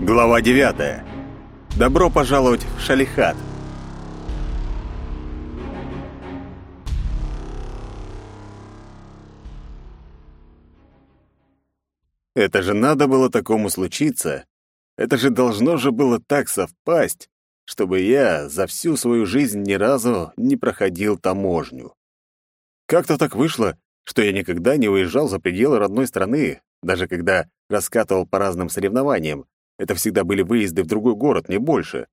Глава 9. Добро пожаловать в Шалихат. Это же надо было такому случиться. Это же должно же было так совпасть, чтобы я за всю свою жизнь ни разу не проходил таможню. Как-то так вышло, что я никогда не выезжал за пределы родной страны, даже когда раскатывал по разным соревнованиям, это всегда были выезды в другой город, не больше.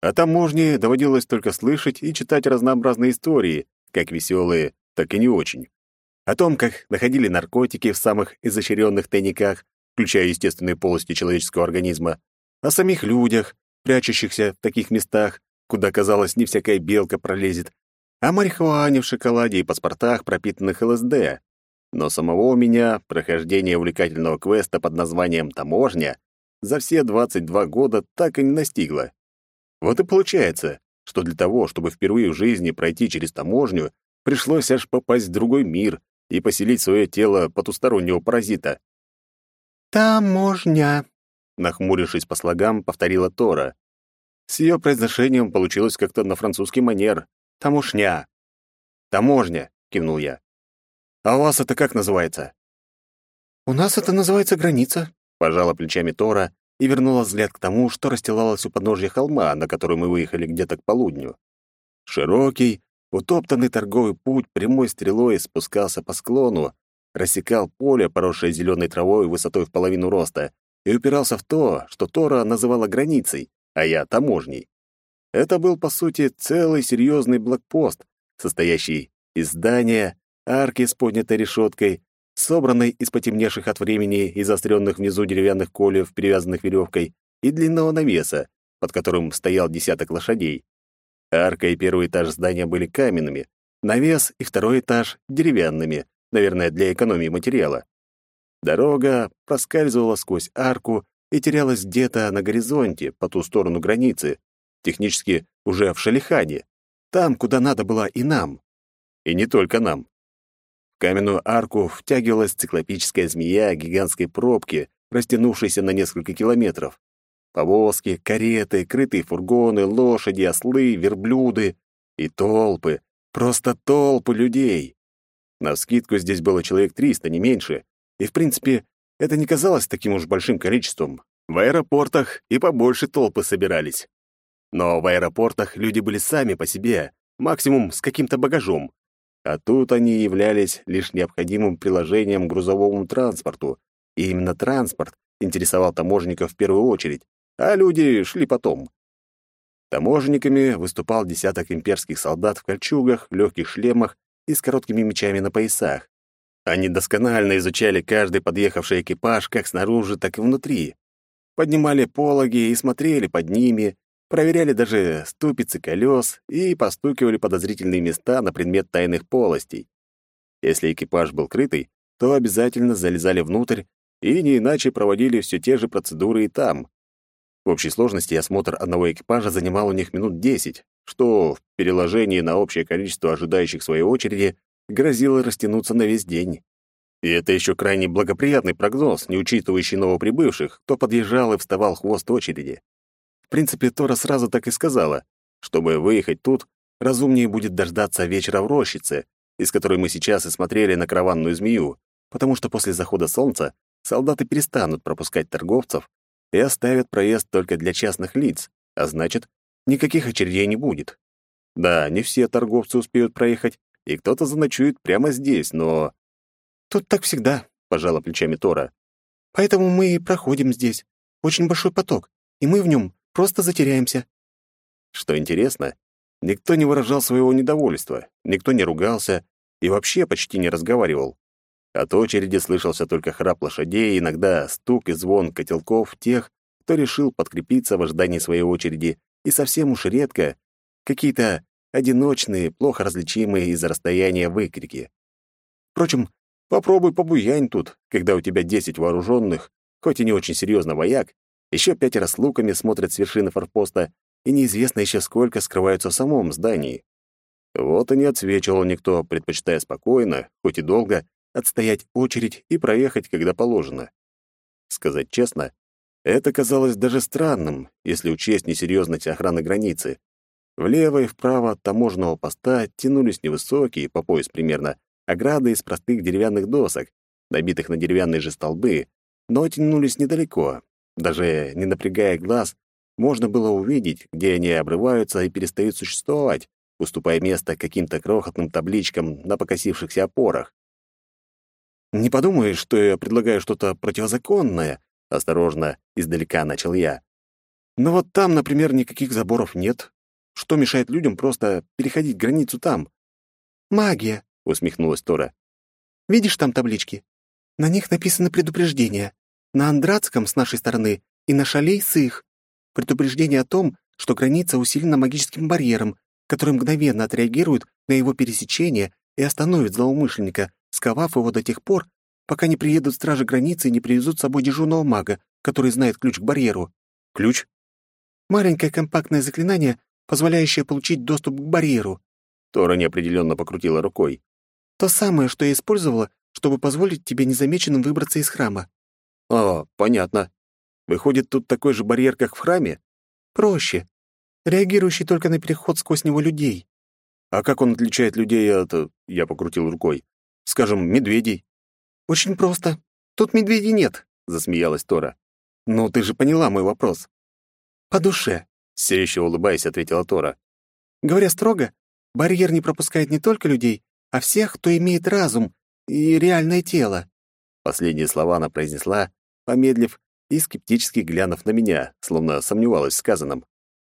О таможне доводилось только слышать и читать разнообразные истории, как веселые, так и не очень. О том, как находили наркотики в самых изощренных тайниках, включая естественные полости человеческого организма, о самих людях, прячущихся в таких местах, куда, казалось, не всякая белка пролезет, о марихуане в шоколаде и паспортах, пропитанных ЛСД. Но самого у меня прохождение увлекательного квеста под названием «Таможня» за все 22 года так и не настигла. Вот и получается, что для того, чтобы впервые в жизни пройти через таможню, пришлось аж попасть в другой мир и поселить свое тело потустороннего паразита. «Таможня», — нахмурившись по слогам, повторила Тора. С ее произношением получилось как-то на французский манер. «Тамошня». «Таможня», — кивнул я. «А у вас это как называется?» «У нас это называется граница», пожала плечами Тора и вернула взгляд к тому, что расстилалось у подножья холма, на который мы выехали где-то к полудню. Широкий, утоптанный торговый путь прямой стрелой спускался по склону, рассекал поле, поросшее зеленой травой высотой в половину роста, и упирался в то, что Тора называла границей, а я — таможней. Это был, по сути, целый серьезный блокпост, состоящий из здания, арки с поднятой решеткой, собранной из потемневших от времени и заостренных внизу деревянных колев, перевязанных веревкой, и длинного навеса, под которым стоял десяток лошадей. Арка и первый этаж здания были каменными, навес и второй этаж — деревянными, наверное, для экономии материала. Дорога проскальзывала сквозь арку и терялась где-то на горизонте, по ту сторону границы, технически уже в Шалихаде, там, куда надо было и нам. И не только нам каменную арку втягивалась циклопическая змея гигантской пробки, растянувшейся на несколько километров. Повозки, кареты, крытые фургоны, лошади, ослы, верблюды и толпы, просто толпы людей. Навскидку здесь было человек триста, не меньше, и, в принципе, это не казалось таким уж большим количеством. В аэропортах и побольше толпы собирались. Но в аэропортах люди были сами по себе, максимум с каким-то багажом, а тут они являлись лишь необходимым приложением к грузовому транспорту, и именно транспорт интересовал таможенников в первую очередь, а люди шли потом. Таможенниками выступал десяток имперских солдат в кольчугах, легких шлемах и с короткими мечами на поясах. Они досконально изучали каждый подъехавший экипаж как снаружи, так и внутри. Поднимали пологи и смотрели под ними, проверяли даже ступицы колес и постукивали подозрительные места на предмет тайных полостей. Если экипаж был крытый, то обязательно залезали внутрь и не иначе проводили все те же процедуры и там. В общей сложности осмотр одного экипажа занимал у них минут 10, что в переложении на общее количество ожидающих своей очереди грозило растянуться на весь день. И это еще крайне благоприятный прогноз, не учитывающий новоприбывших, кто подъезжал и вставал хвост очереди принципе, Тора сразу так и сказала. Чтобы выехать тут, разумнее будет дождаться вечера в рощице, из которой мы сейчас и смотрели на караванную змею, потому что после захода солнца солдаты перестанут пропускать торговцев и оставят проезд только для частных лиц, а значит, никаких очередей не будет. Да, не все торговцы успеют проехать, и кто-то заночует прямо здесь, но... «Тут так всегда», — пожала плечами Тора. «Поэтому мы и проходим здесь. Очень большой поток, и мы в нем Просто затеряемся». Что интересно, никто не выражал своего недовольства, никто не ругался и вообще почти не разговаривал. От очереди слышался только храп лошадей, иногда стук и звон котелков тех, кто решил подкрепиться в ожидании своей очереди, и совсем уж редко какие-то одиночные, плохо различимые из-за расстояния выкрики. Впрочем, попробуй побуянь тут, когда у тебя десять вооруженных, хоть и не очень серьезно вояк, еще пятеро с луками смотрят с вершины форпоста, и неизвестно еще сколько скрываются в самом здании. Вот и не отсвечивал никто, предпочитая спокойно, хоть и долго, отстоять очередь и проехать, когда положено. Сказать честно, Это казалось даже странным, если учесть несерьезность охраны границы. Влево и вправо от таможенного поста тянулись невысокие, по пояс примерно, ограды из простых деревянных досок, набитых на деревянные же столбы, но тянулись недалеко. Даже не напрягая глаз, можно было увидеть, где они обрываются и перестают существовать, уступая место каким-то крохотным табличкам на покосившихся опорах. «Не подумай, что я предлагаю что-то противозаконное», — осторожно, издалека начал я. «Но вот там, например, никаких заборов нет. Что мешает людям просто переходить границу там?» «Магия», — усмехнулась Тора. «Видишь там таблички? На них написаны предупреждения. На Андратском с нашей стороны и на Шалей с их. Предупреждение о том, что граница усилена магическим барьером, который мгновенно отреагирует на его пересечение и остановит злоумышленника, сковав его до тех пор, пока не приедут стражи границы и не привезут с собой дежурного мага, который знает ключ к барьеру. Ключ? Маленькое компактное заклинание, позволяющее получить доступ к барьеру. Тора неопределенно покрутила рукой. То самое, что я использовала, чтобы позволить тебе незамеченным выбраться из храма. О, понятно. Выходит, тут такой же барьер, как в храме? Проще. Реагирующий только на переход сквозь него людей. А как он отличает людей от... Я покрутил рукой. Скажем, медведей. Очень просто. Тут медведей нет, засмеялась Тора. Ну, ты же поняла мой вопрос. По душе, все еще улыбаясь, ответила Тора. Говоря строго, барьер не пропускает не только людей, а всех, кто имеет разум и реальное тело. Последние слова она произнесла, помедлив и скептически глянув на меня, словно сомневалась в сказанном.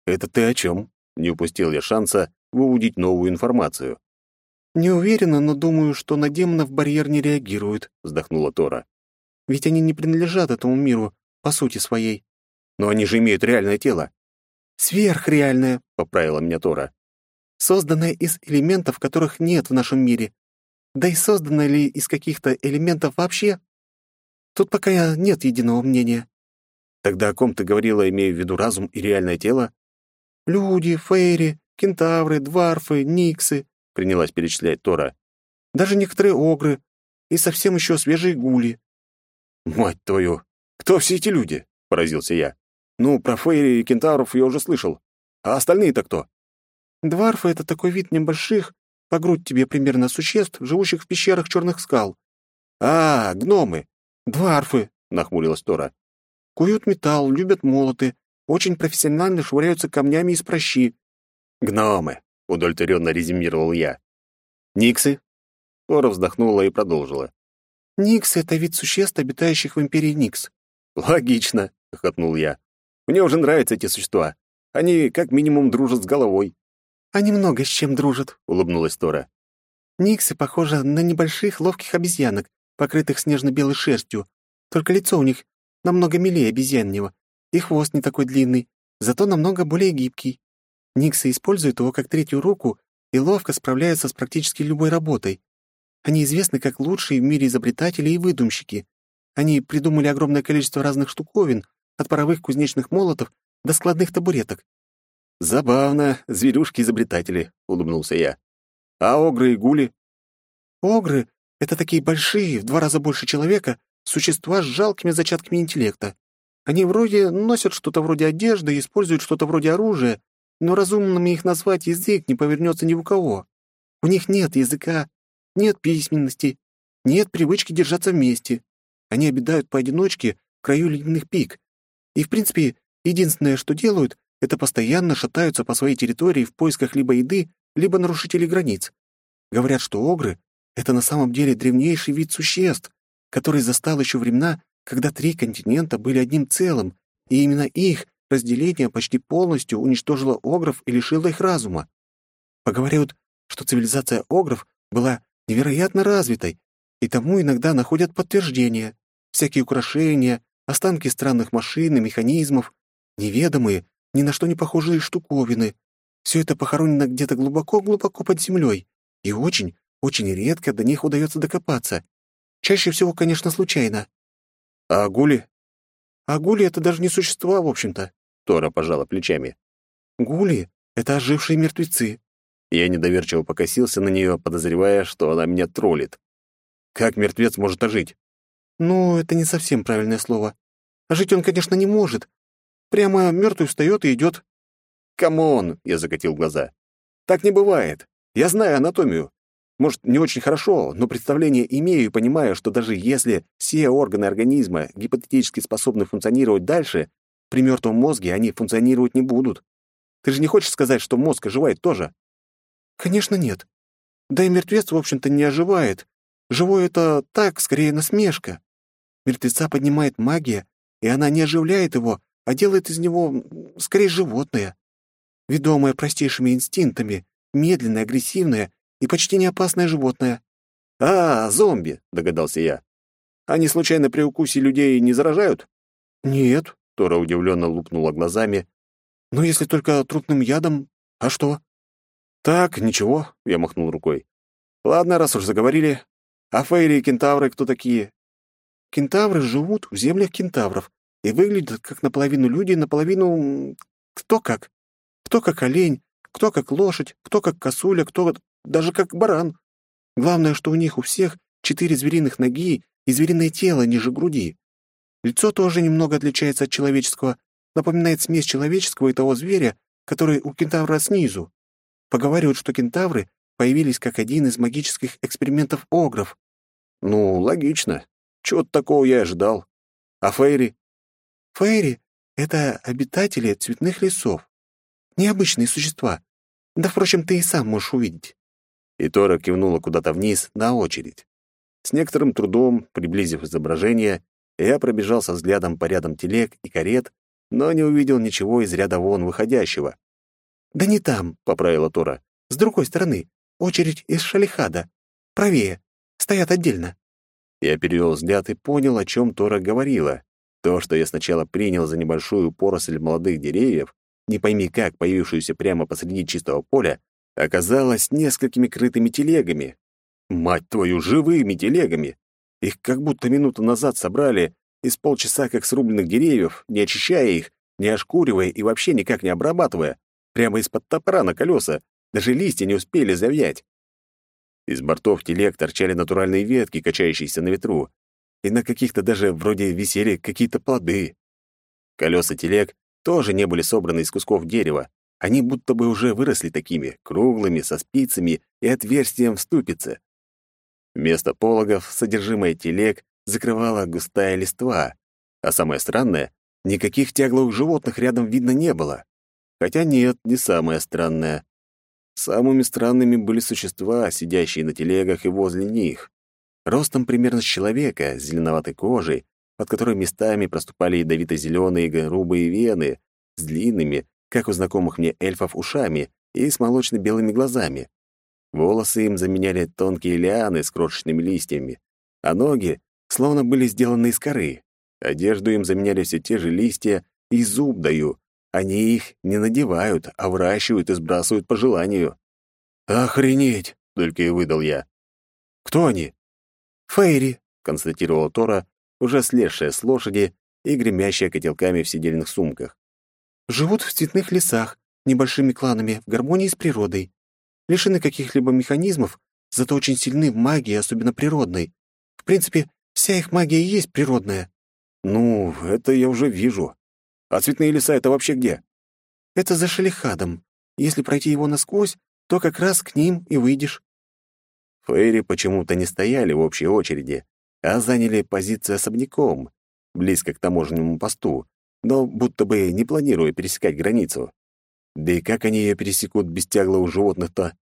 «Это ты о чем?» Не упустил я шанса выудить новую информацию. «Не уверена, но думаю, что на демонов барьер не реагирует», — вздохнула Тора. «Ведь они не принадлежат этому миру, по сути своей». «Но они же имеют реальное тело». «Сверхреальное», — поправила меня Тора. «Созданное из элементов, которых нет в нашем мире. Да и создано ли из каких-то элементов вообще, Тут пока нет единого мнения. Тогда о ком ты говорила, имея в виду разум и реальное тело? Люди, фейри, кентавры, дварфы, никсы, принялась перечислять Тора. Даже некоторые огры и совсем еще свежие гули. Мать твою! Кто все эти люди? поразился я. Ну, про фейри и кентавров я уже слышал. А остальные-то кто? Дварфы — это такой вид небольших, по грудь тебе примерно существ, живущих в пещерах черных скал. А, гномы. «Дварфы», — нахмурилась Тора. «Куют металл, любят молоты, очень профессионально швыряются камнями из прощи». «Гномы», — удовлетворенно резюмировал я. «Никсы?» Тора вздохнула и продолжила. «Никсы — это вид существ, обитающих в империи Никс». «Логично», — хохотнул я. «Мне уже нравятся эти существа. Они как минимум дружат с головой». «Они много с чем дружат», — улыбнулась Тора. «Никсы похожи на небольших ловких обезьянок, покрытых снежно-белой шерстью. Только лицо у них намного милее обезьяннего, и хвост не такой длинный, зато намного более гибкий. Никсы используют его как третью руку и ловко справляются с практически любой работой. Они известны как лучшие в мире изобретатели и выдумщики. Они придумали огромное количество разных штуковин, от паровых кузнечных молотов до складных табуреток. «Забавно, зверюшки-изобретатели», — улыбнулся я. «А огры и гули?» «Огры это такие большие, в два раза больше человека, существа с жалкими зачатками интеллекта. Они вроде носят что-то вроде одежды и используют что-то вроде оружия, но разумными их назвать язык не повернется ни у кого. У них нет языка, нет письменности, нет привычки держаться вместе. Они обитают поодиночке в краю ледяных пик. И, в принципе, единственное, что делают, это постоянно шатаются по своей территории в поисках либо еды, либо нарушителей границ. Говорят, что огры это на самом деле древнейший вид существ, который застал еще времена, когда три континента были одним целым, и именно их разделение почти полностью уничтожило огров и лишило их разума. Поговаривают, что цивилизация огров была невероятно развитой, и тому иногда находят подтверждение. Всякие украшения, останки странных машин и механизмов, неведомые, ни на что не похожие штуковины. Все это похоронено где-то глубоко-глубоко под землей и очень, очень редко до них удается докопаться. Чаще всего, конечно, случайно. А гули? А гули — это даже не существа, в общем-то. Тора пожала плечами. Гули — это ожившие мертвецы. Я недоверчиво покосился на нее, подозревая, что она меня троллит. Как мертвец может ожить? Ну, это не совсем правильное слово. Жить он, конечно, не может. Прямо мертвый встает и идет. «Come on!» — я закатил глаза. «Так не бывает. Я знаю анатомию. Может, не очень хорошо, но представление имею и понимаю, что даже если все органы организма гипотетически способны функционировать дальше, при мертвом мозге они функционировать не будут. Ты же не хочешь сказать, что мозг оживает тоже? Конечно, нет. Да и мертвец, в общем-то, не оживает. Живой — это так, скорее насмешка. Мертвеца поднимает магия, и она не оживляет его, а делает из него, скорее, животное. Ведомое простейшими инстинктами, медленное, агрессивное и почти не опасное животное. «А, зомби!» — догадался я. «Они случайно при укусе людей не заражают?» «Нет», — Тора удивленно лупнула глазами. «Но если только трупным ядом, а что?» «Так, ничего», — я махнул рукой. «Ладно, раз уж заговорили. А фейри и кентавры кто такие?» «Кентавры живут в землях кентавров и выглядят как наполовину люди, наполовину... кто как. Кто как олень, кто как лошадь, кто как косуля, кто даже как баран. Главное, что у них у всех четыре звериных ноги и звериное тело ниже груди. Лицо тоже немного отличается от человеческого, напоминает смесь человеческого и того зверя, который у кентавра снизу. Поговаривают, что кентавры появились как один из магических экспериментов огров. Ну, логично. Чего-то такого я ожидал. А фейри? Фейри — это обитатели цветных лесов. Необычные существа. Да, впрочем, ты и сам можешь увидеть. И Тора кивнула куда-то вниз на очередь. С некоторым трудом, приблизив изображение, я пробежался взглядом по рядам телег и карет, но не увидел ничего из ряда вон выходящего. «Да не там», — поправила Тора. «С другой стороны. Очередь из Шалихада. Правее. Стоят отдельно». Я перевел взгляд и понял, о чем Тора говорила. То, что я сначала принял за небольшую поросль молодых деревьев, не пойми как, появившуюся прямо посреди чистого поля, оказалось несколькими крытыми телегами. Мать твою, живыми телегами! Их как будто минуту назад собрали из полчаса как срубленных деревьев, не очищая их, не ошкуривая и вообще никак не обрабатывая, прямо из-под топора на колеса, даже листья не успели завять. Из бортов телег торчали натуральные ветки, качающиеся на ветру, и на каких-то даже вроде висели какие-то плоды. Колеса телег тоже не были собраны из кусков дерева, они будто бы уже выросли такими, круглыми, со спицами и отверстием в ступице. Вместо пологов содержимое телег закрывала густая листва, а самое странное, никаких тягловых животных рядом видно не было. Хотя нет, не самое странное. Самыми странными были существа, сидящие на телегах и возле них. Ростом примерно с человека, с зеленоватой кожей, под которой местами проступали ядовито-зеленые грубые вены, с длинными, как у знакомых мне эльфов, ушами и с молочно-белыми глазами. Волосы им заменяли тонкие лианы с крошечными листьями, а ноги словно были сделаны из коры. Одежду им заменяли все те же листья и зуб даю. Они их не надевают, а выращивают и сбрасывают по желанию. «Охренеть!» — только и выдал я. «Кто они?» «Фейри», — констатировала Тора, уже слезшая с лошади и гремящая котелками в сидельных сумках. «Живут в цветных лесах, небольшими кланами, в гармонии с природой лишены каких-либо механизмов, зато очень сильны в магии, особенно природной. В принципе, вся их магия и есть природная. Ну, это я уже вижу. А цветные леса — это вообще где? Это за Шалихадом. Если пройти его насквозь, то как раз к ним и выйдешь. Фейри почему-то не стояли в общей очереди, а заняли позицию особняком, близко к таможенному посту, но будто бы не планируя пересекать границу. Да и как они ее пересекут без тяглых животных-то?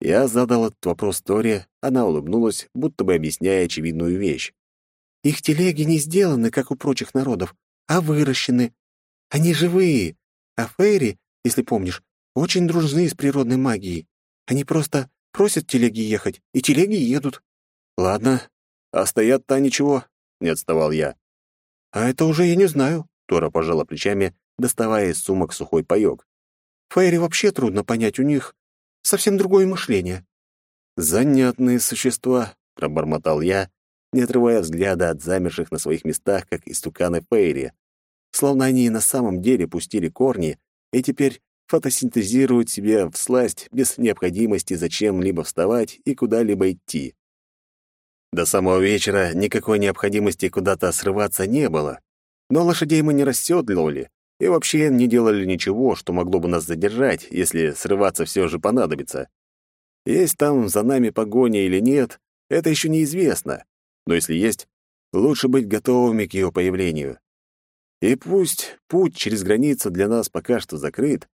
Я задал этот вопрос Торе, она улыбнулась, будто бы объясняя очевидную вещь. «Их телеги не сделаны, как у прочих народов, а выращены. Они живые, а фейри, если помнишь, очень дружны с природной магией. Они просто просят телеги ехать, и телеги едут». «Ладно, а стоят-то ничего», — не отставал я. «А это уже я не знаю», — Тора пожала плечами, доставая из сумок сухой паёк. Фейри вообще трудно понять, у них совсем другое мышление». «Занятные существа», — пробормотал я, не отрывая взгляда от замерших на своих местах, как истуканы Фейри. Словно они и на самом деле пустили корни и теперь фотосинтезируют себе в сласть без необходимости зачем-либо вставать и куда-либо идти. До самого вечера никакой необходимости куда-то срываться не было. Но лошадей мы не расседлывали и вообще не делали ничего, что могло бы нас задержать, если срываться все же понадобится. Есть там за нами погоня или нет, это еще неизвестно. Но если есть, лучше быть готовыми к ее появлению. И пусть путь через границу для нас пока что закрыт,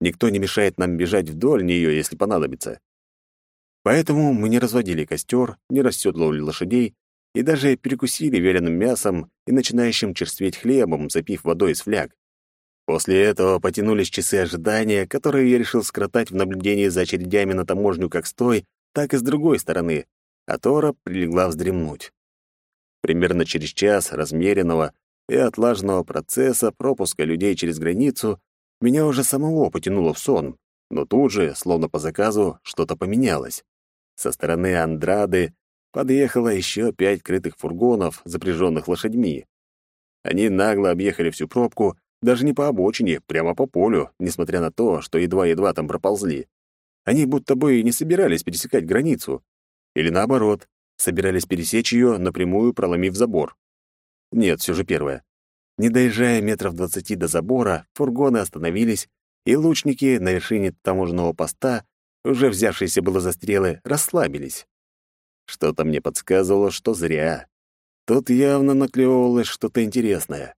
никто не мешает нам бежать вдоль нее, если понадобится. Поэтому мы не разводили костер, не расседлывали лошадей и даже перекусили вяленым мясом и начинающим черстветь хлебом, запив водой из фляг. После этого потянулись часы ожидания, которые я решил скоротать в наблюдении за очередями на таможню как с той, так и с другой стороны, а Тора прилегла вздремнуть. Примерно через час размеренного и отлаженного процесса пропуска людей через границу меня уже самого потянуло в сон, но тут же, словно по заказу, что-то поменялось. Со стороны Андрады подъехало еще пять крытых фургонов, запряженных лошадьми. Они нагло объехали всю пробку, даже не по обочине, прямо по полю, несмотря на то, что едва-едва там проползли. Они будто бы и не собирались пересекать границу. Или наоборот, собирались пересечь ее, напрямую проломив забор. Нет, все же первое. Не доезжая метров двадцати до забора, фургоны остановились, и лучники на вершине таможенного поста, уже взявшиеся было за стрелы, расслабились. Что-то мне подсказывало, что зря. Тут явно наклевывалось что-то интересное.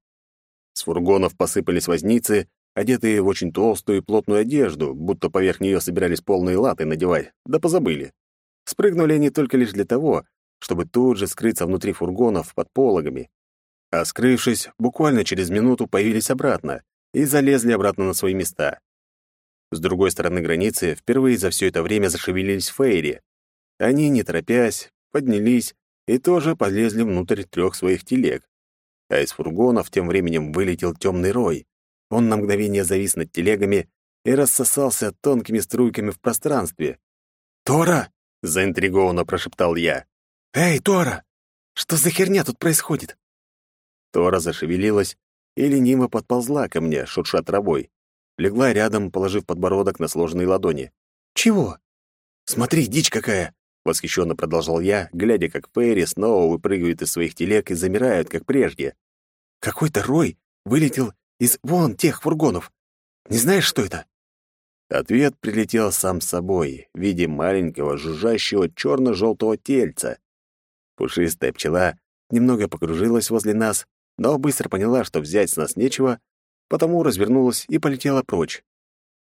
С фургонов посыпались возницы, одетые в очень толстую и плотную одежду, будто поверх нее собирались полные латы надевать, да позабыли. Спрыгнули они только лишь для того, чтобы тут же скрыться внутри фургонов под пологами. А скрывшись, буквально через минуту появились обратно и залезли обратно на свои места. С другой стороны границы впервые за все это время зашевелились фейри. Они, не торопясь, поднялись и тоже полезли внутрь трех своих телег. А из фургонов тем временем вылетел темный рой. Он на мгновение завис над телегами и рассосался тонкими струйками в пространстве. «Тора!» — заинтригованно прошептал я. «Эй, Тора! Что за херня тут происходит?» Тора зашевелилась и лениво подползла ко мне, шурша травой. Легла рядом, положив подбородок на сложенные ладони. «Чего?» «Смотри, дичь какая!» — восхищенно продолжал я, глядя, как Фейри снова выпрыгивают из своих телег и замирают, как прежде. «Какой-то рой вылетел из вон тех фургонов. Не знаешь, что это?» Ответ прилетел сам собой в виде маленького жужжащего черно-желтого тельца. Пушистая пчела немного покружилась возле нас, но быстро поняла, что взять с нас нечего, потому развернулась и полетела прочь.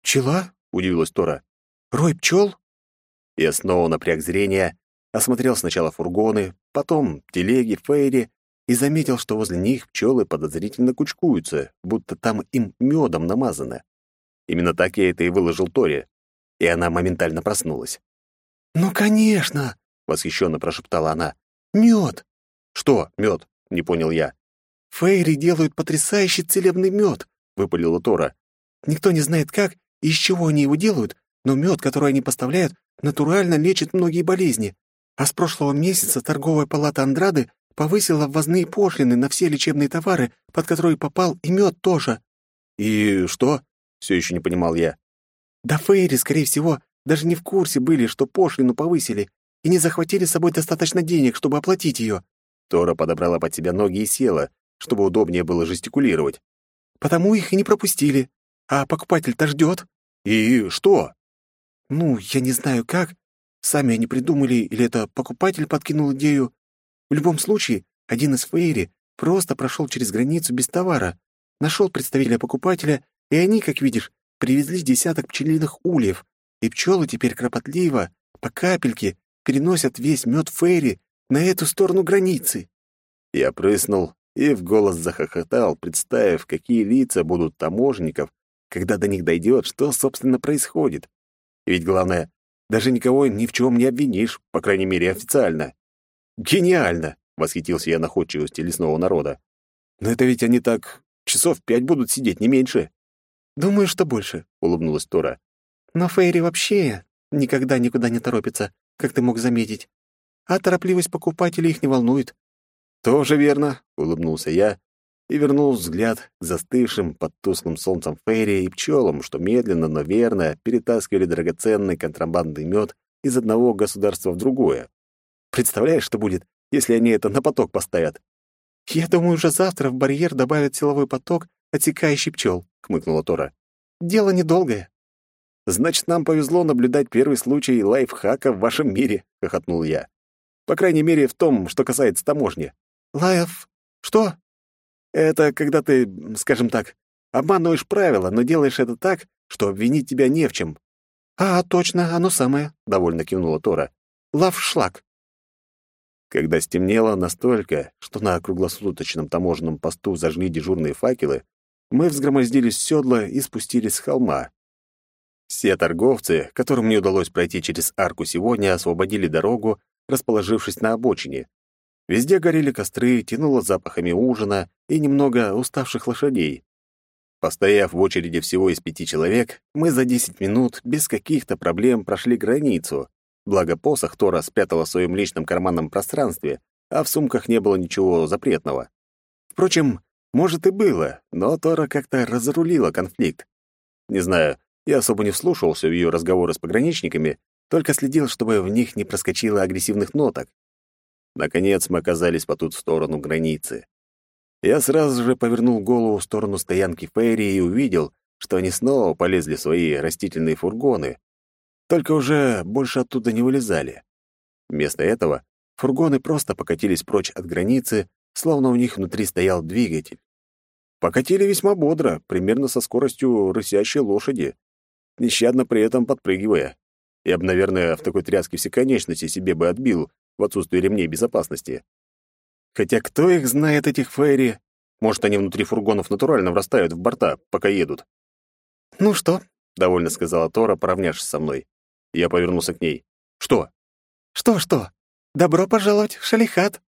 «Пчела?» — удивилась Тора. «Рой пчел?» Я снова напряг зрение, осмотрел сначала фургоны, потом телеги, фейри и заметил, что возле них пчелы подозрительно кучкуются, будто там им медом намазано. Именно так я это и выложил Торе, и она моментально проснулась. «Ну, конечно!» — восхищенно прошептала она. «Мед!» «Что мед?» — не понял я. «Фейри делают потрясающий целебный мед», — выпалила Тора. «Никто не знает как и из чего они его делают, но мед, который они поставляют, натурально лечит многие болезни. А с прошлого месяца торговая палата Андрады повысила ввозные пошлины на все лечебные товары, под которые попал и мед тоже». «И что?» — все еще не понимал я. «Да Фейри, скорее всего, даже не в курсе были, что пошлину повысили, и не захватили с собой достаточно денег, чтобы оплатить ее». Тора подобрала под себя ноги и села, чтобы удобнее было жестикулировать. «Потому их и не пропустили. А покупатель-то ждет». «И что?» «Ну, я не знаю как. Сами они придумали, или это покупатель подкинул идею. В любом случае, один из Фейри просто прошел через границу без товара, нашел представителя покупателя, и они, как видишь, привезли десяток пчелиных ульев, и пчелы теперь кропотливо, по капельке, переносят весь мед Фейри на эту сторону границы. Я прыснул и в голос захохотал, представив, какие лица будут таможенников, когда до них дойдет, что, собственно, происходит. Ведь главное, даже никого ни в чем не обвинишь, по крайней мере, официально. «Гениально!» — восхитился я находчивости лесного народа. «Но это ведь они так часов пять будут сидеть, не меньше». «Думаю, что больше», — улыбнулась Тора. «Но Фейри вообще никогда никуда не торопится, как ты мог заметить. А торопливость покупателей их не волнует. «Тоже верно», — улыбнулся я и вернул взгляд к застывшим под тусклым солнцем фейри и пчелам, что медленно, но верно перетаскивали драгоценный контрабандный мед из одного государства в другое. Представляешь, что будет, если они это на поток поставят? «Я думаю, уже завтра в барьер добавят силовой поток, отсекающий пчел», — хмыкнула Тора. «Дело недолгое». «Значит, нам повезло наблюдать первый случай лайфхака в вашем мире», — хохотнул я. «По крайней мере, в том, что касается таможни». «Лайф... что?» «Это когда ты, скажем так, обманываешь правила, но делаешь это так, что обвинить тебя не в чем». «А, точно, оно самое», — довольно кивнула Тора. «Лавшлаг». Когда стемнело настолько, что на круглосуточном таможенном посту зажгли дежурные факелы, мы взгромоздились в седло и спустились с холма. Все торговцы, которым не удалось пройти через арку сегодня, освободили дорогу, расположившись на обочине. Везде горели костры, тянуло запахами ужина и немного уставших лошадей. Постояв в очереди всего из пяти человек, мы за десять минут без каких-то проблем прошли границу, Благо посох Тора спрятала в своем личном карманном пространстве, а в сумках не было ничего запретного. Впрочем, может и было, но Тора как-то разрулила конфликт. Не знаю, я особо не вслушивался в ее разговоры с пограничниками, только следил, чтобы в них не проскочило агрессивных ноток. Наконец мы оказались по ту сторону границы. Я сразу же повернул голову в сторону стоянки Фейри и увидел, что они снова полезли в свои растительные фургоны, только уже больше оттуда не вылезали. Вместо этого фургоны просто покатились прочь от границы, словно у них внутри стоял двигатель. Покатили весьма бодро, примерно со скоростью рысящей лошади, нещадно при этом подпрыгивая. Я бы, наверное, в такой тряске все конечности себе бы отбил в отсутствие ремней безопасности. Хотя кто их знает, этих фейри? Может, они внутри фургонов натурально врастают в борта, пока едут. «Ну что?» — довольно сказала Тора, поравнявшись со мной. Я повернулся к ней. «Что?» «Что-что? Добро пожаловать в Шалихат!»